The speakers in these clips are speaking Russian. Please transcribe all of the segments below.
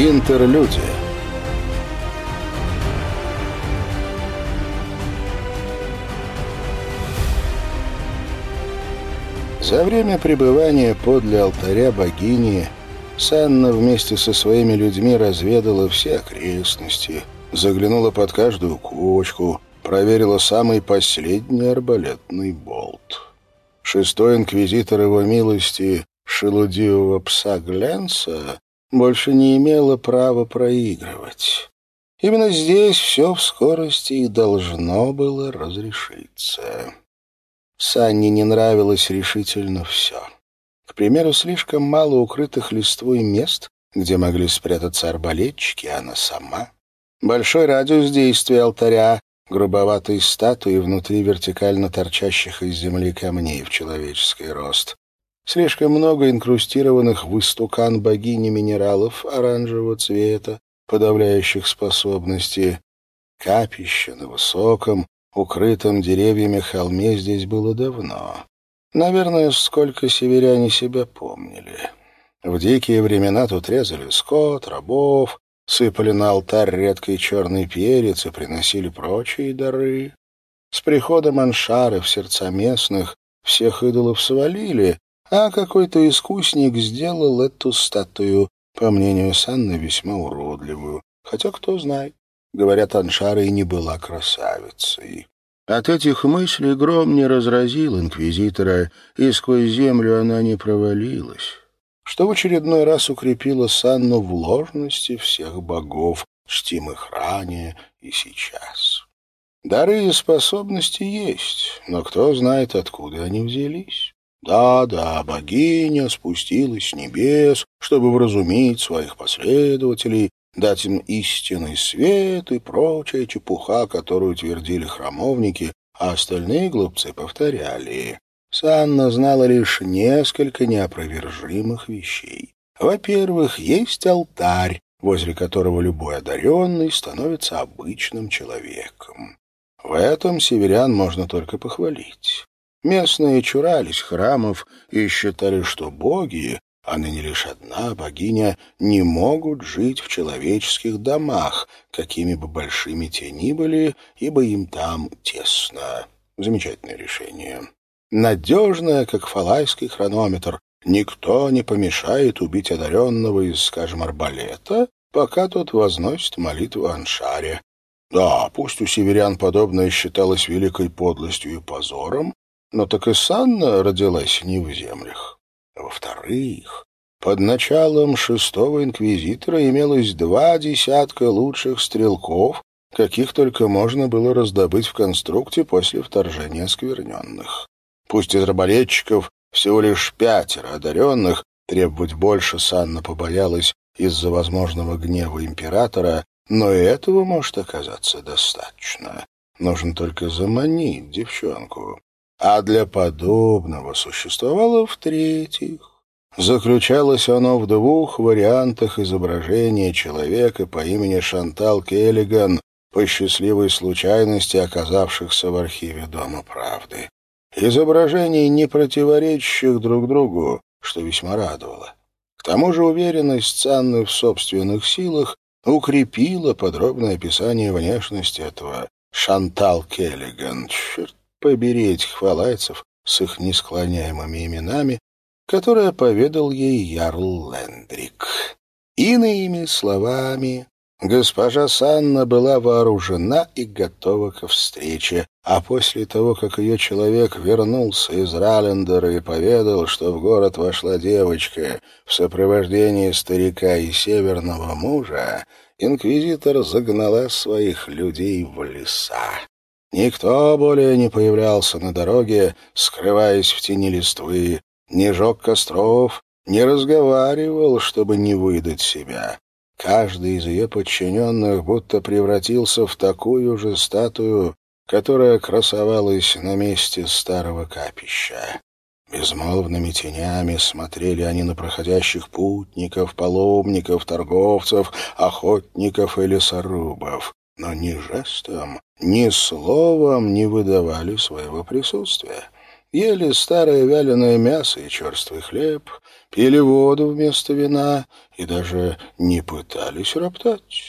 Интерлюдия За время пребывания подле алтаря богини Санна вместе со своими людьми разведала все окрестности, заглянула под каждую кочку, проверила самый последний арбалетный болт. Шестой инквизитор его милости, шелудивого пса Гленса, больше не имела права проигрывать. Именно здесь все в скорости и должно было разрешиться. Санне не нравилось решительно все. К примеру, слишком мало укрытых листвой мест, где могли спрятаться арбалетчики, а она сама. Большой радиус действия алтаря, грубоватые статуи внутри вертикально торчащих из земли камней в человеческий рост. Слишком много инкрустированных в истукан богини минералов оранжевого цвета, подавляющих способности. Капище на высоком, укрытом деревьями холме здесь было давно. Наверное, сколько северяне себя помнили. В дикие времена тут резали скот, рабов, сыпали на алтарь редкий черный перец и приносили прочие дары. С приходом аншары в сердца местных всех идолов свалили, а какой-то искусник сделал эту статую, по мнению Санны, весьма уродливую. Хотя кто знает, говорят, аншара и не была красавицей. От этих мыслей гром не разразил инквизитора, и сквозь землю она не провалилась что в очередной раз укрепило Санну в ложности всех богов, чтимых ранее и сейчас. Дары и способности есть, но кто знает, откуда они взялись. Да-да, богиня спустилась с небес, чтобы вразумить своих последователей, дать им истинный свет и прочая чепуха, которую твердили храмовники, а остальные глупцы повторяли. Санна знала лишь несколько неопровержимых вещей. Во-первых, есть алтарь, возле которого любой одаренный становится обычным человеком. В этом северян можно только похвалить. Местные чурались храмов и считали, что боги, а ныне лишь одна богиня, не могут жить в человеческих домах, какими бы большими те ни были, ибо им там тесно. Замечательное решение надежная, как фалайский хронометр. Никто не помешает убить одаренного из, скажем, арбалета, пока тот возносит молитву Аншаре. Да, пусть у северян подобное считалось великой подлостью и позором, но так и Санна родилась не в землях. Во-вторых, под началом шестого инквизитора имелось два десятка лучших стрелков, каких только можно было раздобыть в конструкте после вторжения скверненных. Пусть из арбалетчиков всего лишь пятеро одаренных, требовать больше Санна побоялась из-за возможного гнева императора, но и этого может оказаться достаточно. Нужно только заманить девчонку. А для подобного существовало в-третьих. Заключалось оно в двух вариантах изображения человека по имени Шантал Келлиган, по счастливой случайности оказавшихся в архиве Дома правды изображений, не противоречащих друг другу, что весьма радовало. К тому же уверенность Санны в собственных силах укрепила подробное описание внешности этого Шантал Келлиган. Черт побери этих фалайцев с их несклоняемыми именами, которое поведал ей Ярл Лендрик. Иными словами, Госпожа Санна была вооружена и готова ко встрече, а после того, как ее человек вернулся из Раллендера и поведал, что в город вошла девочка в сопровождении старика и северного мужа, инквизитор загнала своих людей в леса. Никто более не появлялся на дороге, скрываясь в тени листвы, не жег костров, не разговаривал, чтобы не выдать себя. Каждый из ее подчиненных будто превратился в такую же статую, которая красовалась на месте старого капища. Безмолвными тенями смотрели они на проходящих путников, паломников, торговцев, охотников и лесорубов, но ни жестом, ни словом не выдавали своего присутствия. ели старое вяленое мясо и черствый хлеб, пили воду вместо вина и даже не пытались роптать.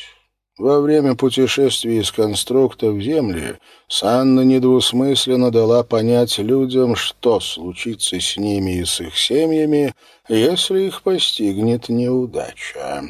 Во время путешествия из конструкта в Земли Санна недвусмысленно дала понять людям, что случится с ними и с их семьями, если их постигнет неудача.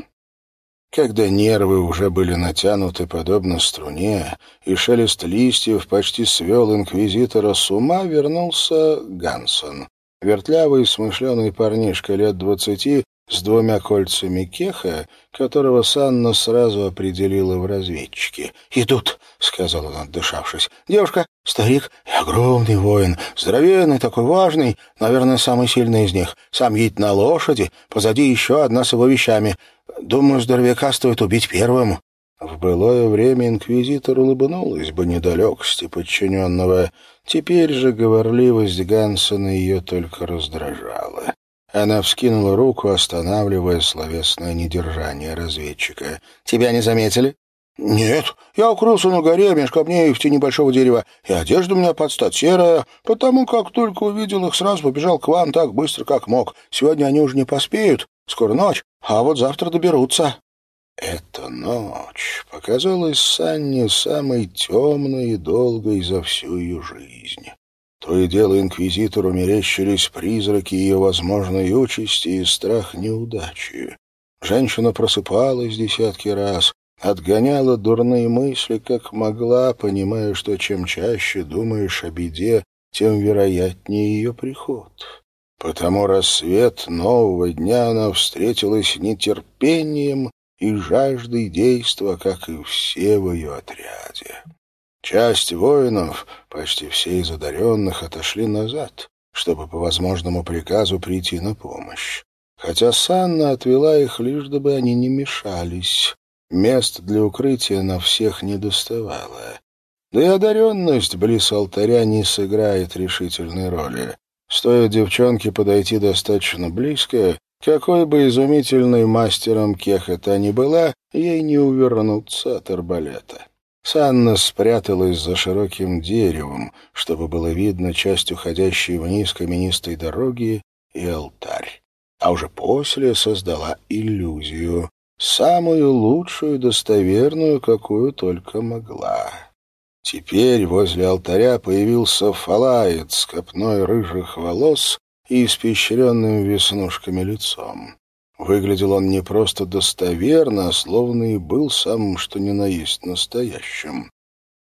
Когда нервы уже были натянуты подобно струне, и шелест листьев почти свел инквизитора с ума, вернулся Гансон. Вертлявый, смышленый парнишка лет двадцати с двумя кольцами кеха, которого Санна сразу определила в разведчике. «Идут», — сказал он, отдышавшись. «Девушка, старик и огромный воин, здоровенный, такой важный, наверное, самый сильный из них. Сам едет на лошади, позади еще одна с его вещами. Думаю, здоровяка стоит убить первым». В былое время инквизитор улыбнулась бы недалекости подчиненного. Теперь же говорливость Гансона ее только раздражала. Она вскинула руку, останавливая словесное недержание разведчика. «Тебя не заметили?» «Нет, я укрылся на горе меж камней в тени большого дерева, и одежда у меня под стать серая, потому как только увидел их, сразу побежал к вам так быстро, как мог. Сегодня они уже не поспеют, скоро ночь, а вот завтра доберутся». Эта ночь показалась Санне самой темной и долгой за всю ее жизнь. То и дело инквизитору мерещились призраки ее возможной участи и страх неудачи. Женщина просыпалась десятки раз, отгоняла дурные мысли, как могла, понимая, что чем чаще думаешь о беде, тем вероятнее ее приход. Потому рассвет нового дня она встретилась нетерпением и жаждой действа, как и все в ее отряде. Часть воинов, почти все из одаренных, отошли назад, чтобы по возможному приказу прийти на помощь. Хотя Санна отвела их лишь, дабы они не мешались. Мест для укрытия на всех не доставало. Да и одаренность близ алтаря не сыграет решительной роли. Стоит девчонке подойти достаточно близко, какой бы изумительной мастером Кеха та ни была, ей не увернуться от арбалета. Санна спряталась за широким деревом, чтобы было видно часть уходящей вниз каменистой дороги и алтарь. А уже после создала иллюзию, самую лучшую достоверную, какую только могла. Теперь возле алтаря появился фалаец с копной рыжих волос и испещренным веснушками лицом. Выглядел он не просто достоверно, а словно и был самым что ни на есть настоящим.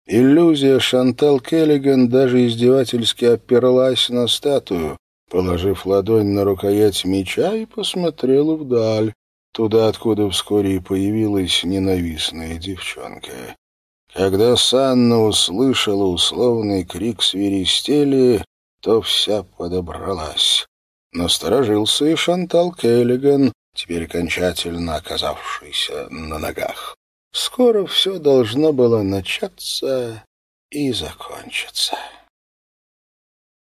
Иллюзия Шантал Келлиган даже издевательски оперлась на статую, положив ладонь на рукоять меча и посмотрела вдаль, туда, откуда вскоре и появилась ненавистная девчонка. Когда Санна услышала условный крик свиристели, то вся подобралась. Насторожился и Шантал Келлиган, теперь окончательно оказавшийся на ногах. Скоро все должно было начаться и закончиться.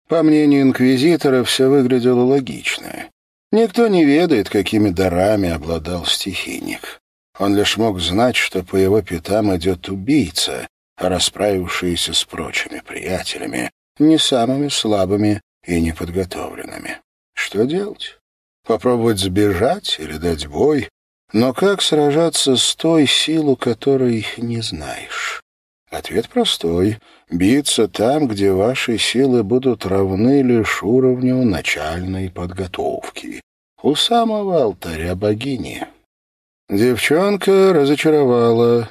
По мнению инквизитора, все выглядело логично. Никто не ведает, какими дарами обладал стихийник. Он лишь мог знать, что по его пятам идет убийца, расправившийся с прочими приятелями, не самыми слабыми и неподготовленными. Что делать? Попробовать сбежать или дать бой? Но как сражаться с той силой, которой не знаешь? Ответ простой. Биться там, где ваши силы будут равны лишь уровню начальной подготовки. У самого алтаря богини. Девчонка разочаровала.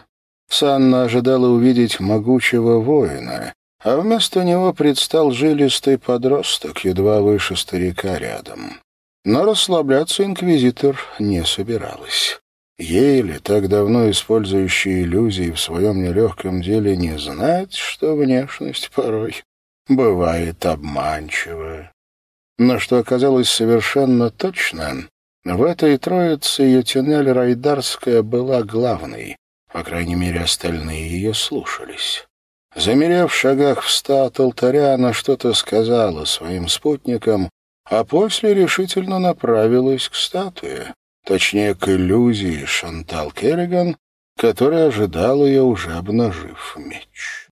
Санна ожидала увидеть могучего воина, а вместо него предстал жилистый подросток, едва выше старика рядом. Но расслабляться инквизитор не собиралась. Ей ли, так давно использующей иллюзии в своем нелегком деле, не знать, что внешность порой бывает обманчива. Но что оказалось совершенно точно, в этой троице Ютинель Райдарская была главной, по крайней мере, остальные ее слушались. Замерев в шагах в ста от алтаря, она что-то сказала своим спутникам, а после решительно направилась к статуе, точнее, к иллюзии Шантал Керриган, которая ожидал ее, уже обнажив меч.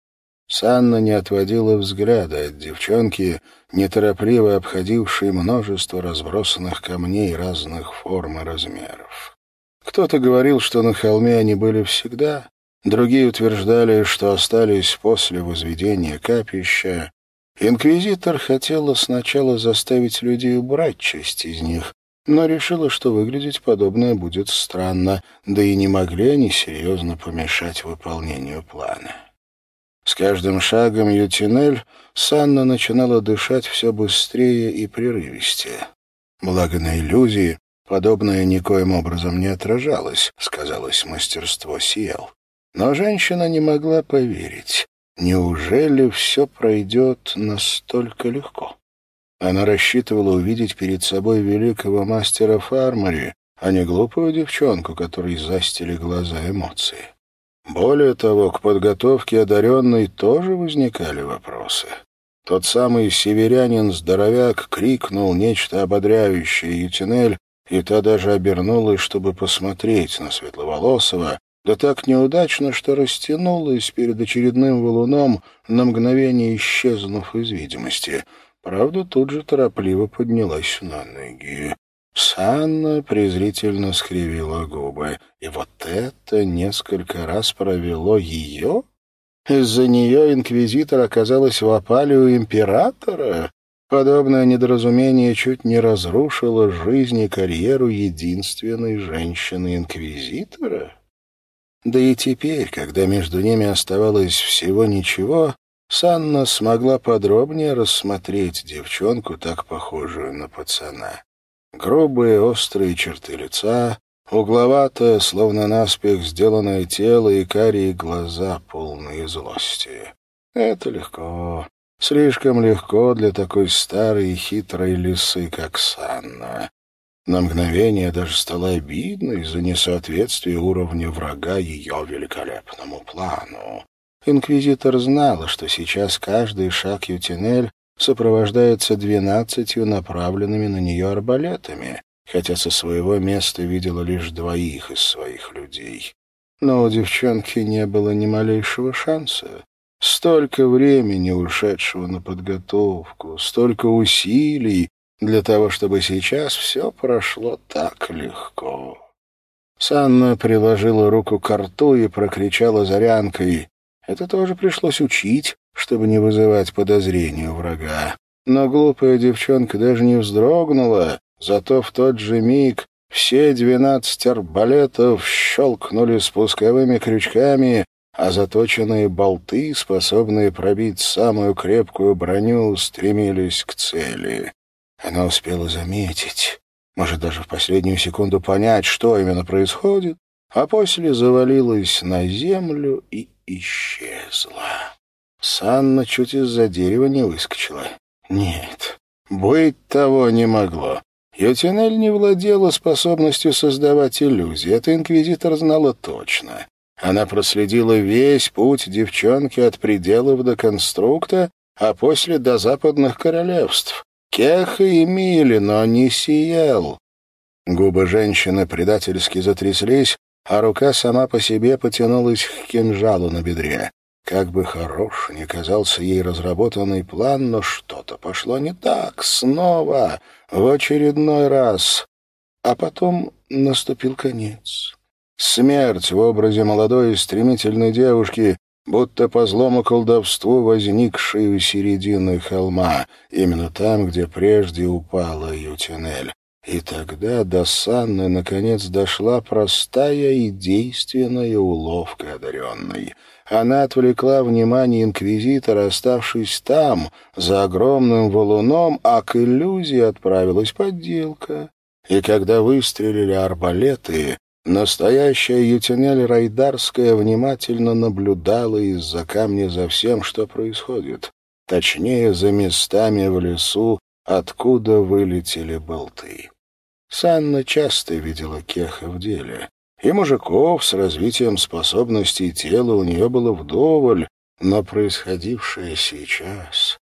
Санна не отводила взгляда от девчонки, неторопливо обходившей множество разбросанных камней разных форм и размеров. Кто-то говорил, что на холме они были всегда, другие утверждали, что остались после возведения капища. Инквизитор хотела сначала заставить людей убрать часть из них, но решила, что выглядеть подобное будет странно, да и не могли они серьезно помешать выполнению плана. С каждым шагом Ютинель Санна начинала дышать все быстрее и прерывистее. Благо на иллюзии подобное никоим образом не отражалось, сказалось мастерство Сиел. Но женщина не могла поверить. Неужели все пройдет настолько легко? Она рассчитывала увидеть перед собой великого мастера Фармари, а не глупую девчонку, которой застили глаза эмоции. Более того, к подготовке одаренной тоже возникали вопросы. Тот самый северянин-здоровяк крикнул нечто ободряющее Ютинель, и та даже обернулась, чтобы посмотреть на Светловолосого, да так неудачно, что растянулась перед очередным валуном, на мгновение исчезнув из видимости — Правда, тут же торопливо поднялась на ноги. Санна презрительно скривила губы. И вот это несколько раз провело ее? Из-за нее инквизитор оказалась в опале у императора? Подобное недоразумение чуть не разрушило жизнь и карьеру единственной женщины-инквизитора. Да и теперь, когда между ними оставалось всего ничего, Санна смогла подробнее рассмотреть девчонку, так похожую на пацана. Грубые острые черты лица, угловатое, словно наспех сделанное тело и карие глаза, полные злости. Это легко, слишком легко для такой старой и хитрой лисы, как Санна. На мгновение даже стало обидно из-за несоответствия уровня врага ее великолепному плану. Инквизитор знала, что сейчас каждый шаг Ютинель сопровождается двенадцатью направленными на нее арбалетами, хотя со своего места видела лишь двоих из своих людей. Но у девчонки не было ни малейшего шанса. Столько времени, ушедшего на подготовку, столько усилий для того, чтобы сейчас все прошло так легко. Санна приложила руку к рту и прокричала зарянкой это тоже пришлось учить, чтобы не вызывать подозрения у врага. Но глупая девчонка даже не вздрогнула, зато в тот же миг все двенадцать арбалетов щелкнули спусковыми крючками, а заточенные болты, способные пробить самую крепкую броню, стремились к цели. Она успела заметить, может, даже в последнюю секунду понять, что именно происходит, а после завалилась на землю и исчезла. Санна чуть из-за дерева не выскочила. Нет, быть того не могло. Ютинель не владела способностью создавать иллюзии, это инквизитор знала точно. Она проследила весь путь девчонки от пределов до конструкта, а после до западных королевств. Кеха и Мили, но не сиял. Губы женщины предательски затряслись, а рука сама по себе потянулась к кинжалу на бедре. Как бы хорош ни казался ей разработанный план, но что-то пошло не так. Снова, в очередной раз. А потом наступил конец. Смерть в образе молодой и стремительной девушки, будто по злому колдовству возникшей у середины холма, именно там, где прежде упала Ютинель. И тогда до Санны наконец дошла простая и действенная уловка одаренной. Она отвлекла внимание инквизитора, оставшись там, за огромным валуном, а к иллюзии отправилась подделка. И когда выстрелили арбалеты, настоящая Ютинель Райдарская внимательно наблюдала из-за камня за всем, что происходит. Точнее, за местами в лесу, откуда вылетели болты. Санна часто видела Кеха в деле. И мужиков с развитием способностей тела у нее было вдоволь, но происходившее сейчас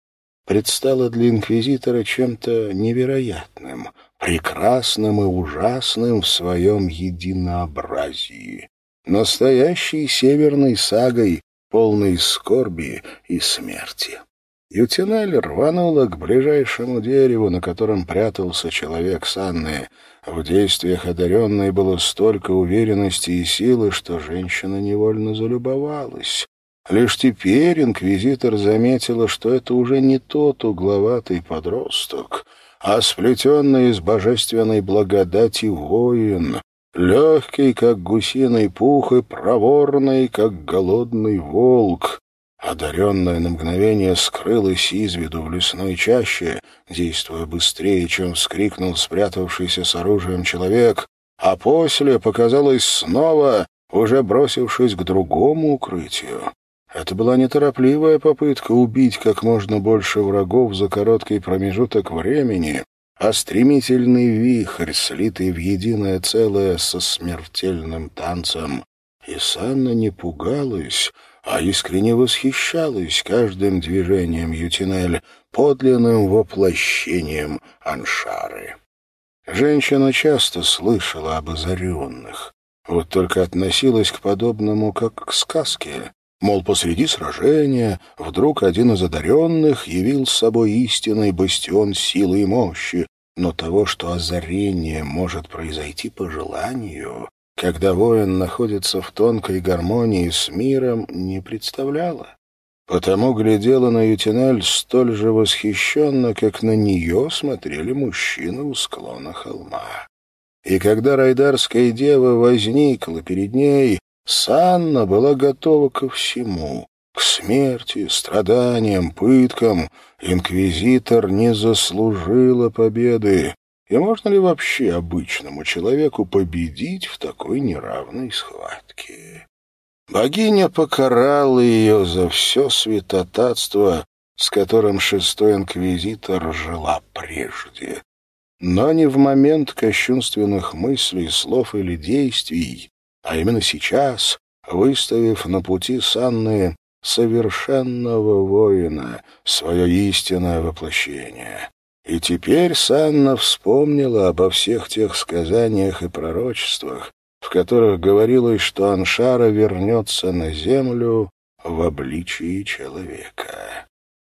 предстало для инквизитора чем-то невероятным, прекрасным и ужасным в своем единообразии. Настоящей северной сагой, полный скорби и смерти. Ютинель рванула к ближайшему дереву, на котором прятался человек с Анной. В действиях одаренной было столько уверенности и силы, что женщина невольно залюбовалась. Лишь теперь инквизитор заметила, что это уже не тот угловатый подросток, а сплетенный из божественной благодати воин, легкий, как гусиный пух, и проворный, как голодный волк. Одаренная на мгновение скрылась из виду в лесной чаще, действуя быстрее, чем вскрикнул спрятавшийся с оружием человек, а после показалась снова, уже бросившись к другому укрытию. Это была неторопливая попытка убить как можно больше врагов за короткий промежуток времени, а стремительный вихрь, слитый в единое целое со смертельным танцем. И Санна не пугалась, а искренне восхищалась каждым движением Ютинель, подлинным воплощением Аншары. Женщина часто слышала об озаренных, вот только относилась к подобному как к сказке. Мол, посреди сражения вдруг один из одаренных явил с собой истинный бастион силы и мощи, но того, что озарение может произойти по желанию, когда воин находится в тонкой гармонии с миром, не представляла. Потому глядела на Ютинель столь же восхищенно, как на нее смотрели мужчины у склона холма. И когда райдарская дева возникла перед ней, Санна была готова ко всему. К смерти, страданиям, пыткам. Инквизитор не заслужила победы. И можно ли вообще обычному человеку победить в такой неравной схватке? Богиня покарала ее за все святотатство, с которым шестой инквизитор жила прежде. Но не в момент кощунственных мыслей, слов или действий, а именно сейчас, выставив на пути Санны совершенного воина, свое истинное воплощение. И теперь Санна вспомнила обо всех тех сказаниях и пророчествах, в которых говорилось, что Аншара вернется на землю в обличии человека.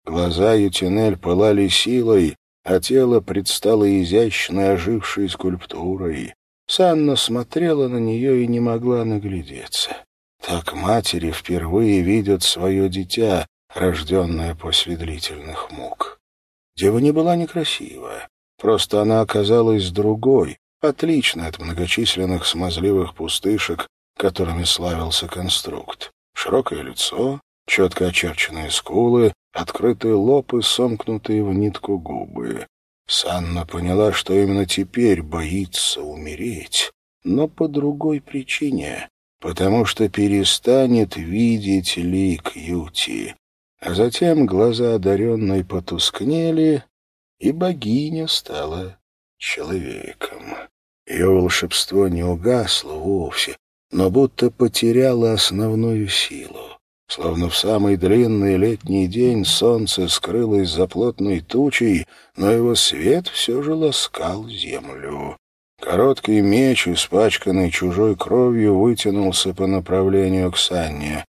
Глаза Ютинель пылали силой, а тело предстало изящной ожившей скульптурой. Санна смотрела на нее и не могла наглядеться. Так матери впервые видят свое дитя, рожденное после длительных мук. Дева не была некрасивая, просто она оказалась другой, отличной от многочисленных смазливых пустышек, которыми славился конструкт. Широкое лицо, четко очерченные скулы, открытый лоб и сомкнутые в нитку губы. Санна поняла, что именно теперь боится умереть, но по другой причине, потому что перестанет видеть лик Юти. А затем глаза одаренной потускнели, и богиня стала человеком. Ее волшебство не угасло вовсе, но будто потеряло основную силу. Словно в самый длинный летний день солнце скрылось за плотной тучей, но его свет все же ласкал землю. Короткий меч, испачканный чужой кровью, вытянулся по направлению к Санне.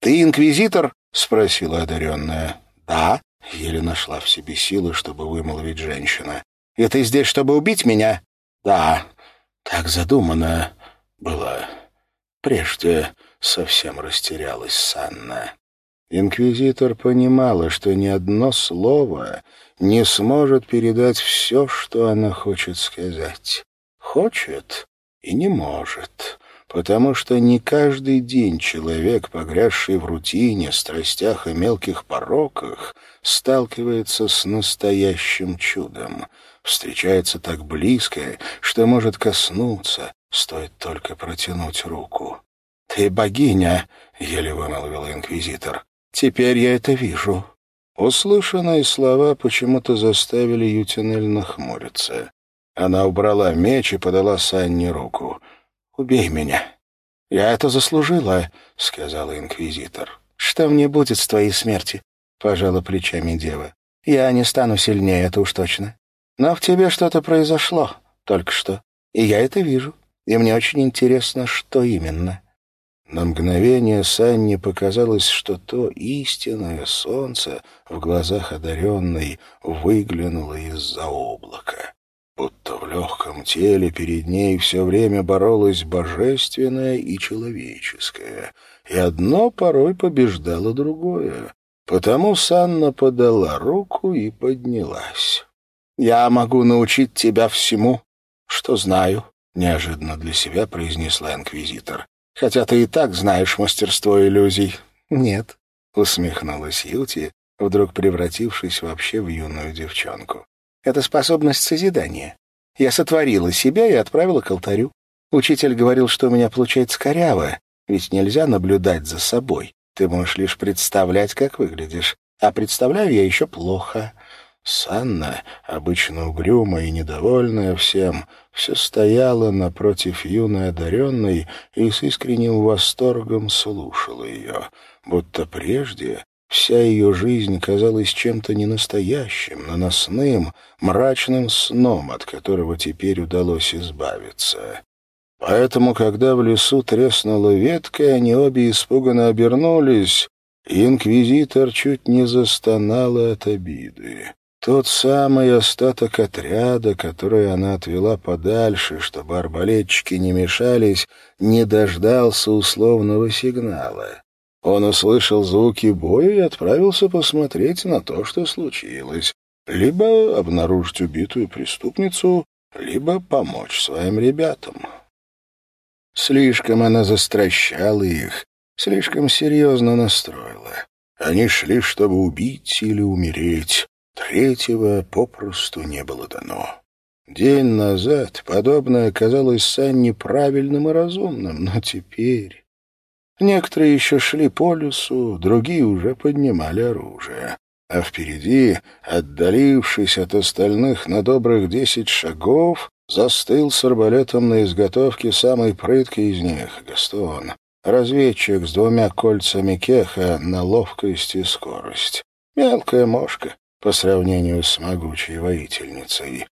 «Ты инквизитор?» — спросила одаренная. «Да», — еле нашла в себе силы, чтобы вымолвить женщина. «И ты здесь, чтобы убить меня?» «Да, так задумано было прежде» совсем растерялась Санна. Инквизитор понимала, что ни одно слово не сможет передать все, что она хочет сказать. Хочет и не может, потому что не каждый день человек, погрязший в рутине, страстях и мелких пороках, сталкивается с настоящим чудом, встречается так близко, что может коснуться, стоит только протянуть руку. «Ты богиня», — еле вымолвил инквизитор. «Теперь я это вижу». Услышанные слова почему-то заставили Ютинель нахмуриться. Она убрала меч и подала Санне руку. «Убей меня». «Я это заслужила», — сказала инквизитор. «Что мне будет с твоей смерти?» — пожала плечами дева. «Я не стану сильнее, это уж точно. Но в тебе что-то произошло только что, и я это вижу, и мне очень интересно, что именно». На мгновение Санне показалось, что то истинное солнце в глазах одаренной выглянуло из-за облака. Будто в легком теле перед ней все время боролось божественное и человеческое, и одно порой побеждало другое. Потому Санна подала руку и поднялась. «Я могу научить тебя всему, что знаю», — неожиданно для себя произнесла инквизитор хотя ты и так знаешь мастерство иллюзий». «Нет», — усмехнулась Юти, вдруг превратившись вообще в юную девчонку. «Это способность созидания. Я сотворила себя и отправила к алтарю. Учитель говорил, что у меня получается коряво, ведь нельзя наблюдать за собой. Ты можешь лишь представлять, как выглядишь. А представляю я еще плохо. Санна, обычно угрюмая и недовольная всем, все стояла напротив юной одаренной и с искренним восторгом слушала ее, будто прежде вся ее жизнь казалась чем-то ненастоящим, наносным, мрачным сном, от которого теперь удалось избавиться. Поэтому, когда в лесу треснула ветка, они обе испуганно обернулись, и инквизитор чуть не застонала от обиды. Тот самый остаток отряда, который она отвела подальше, чтобы арбалетчики не мешались, не дождался условного сигнала. Он услышал звуки боя и отправился посмотреть на то, что случилось. Либо обнаружить убитую преступницу, либо помочь своим ребятам. Слишком она застращала их, слишком серьезно настроила. Они шли, чтобы убить или умереть. Третьего попросту не было дано. День назад подобное казалось Санне правильным и разумным, но теперь... Некоторые еще шли по лесу, другие уже поднимали оружие. А впереди, отдалившись от остальных на добрых десять шагов, застыл с арбалетом на изготовке самый прыткий из них — Гастон. Разведчик с двумя кольцами кеха на ловкость и скорость. Мелкая мошка, по сравнению с могучей воительницей.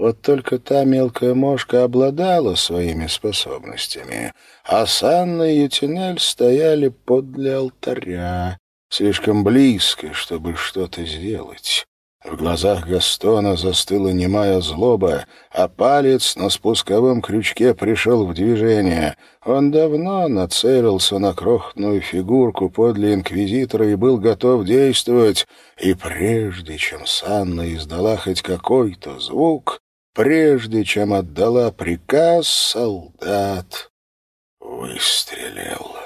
Вот только та мелкая мошка обладала своими способностями, а Санна и Ютинель стояли подле алтаря, слишком близко, чтобы что-то сделать. В глазах Гастона застыла немая злоба, а палец на спусковом крючке пришел в движение. Он давно нацелился на крохотную фигурку подле инквизитора и был готов действовать. И прежде чем Санна издала хоть какой-то звук, прежде чем отдала приказ, солдат выстрелил.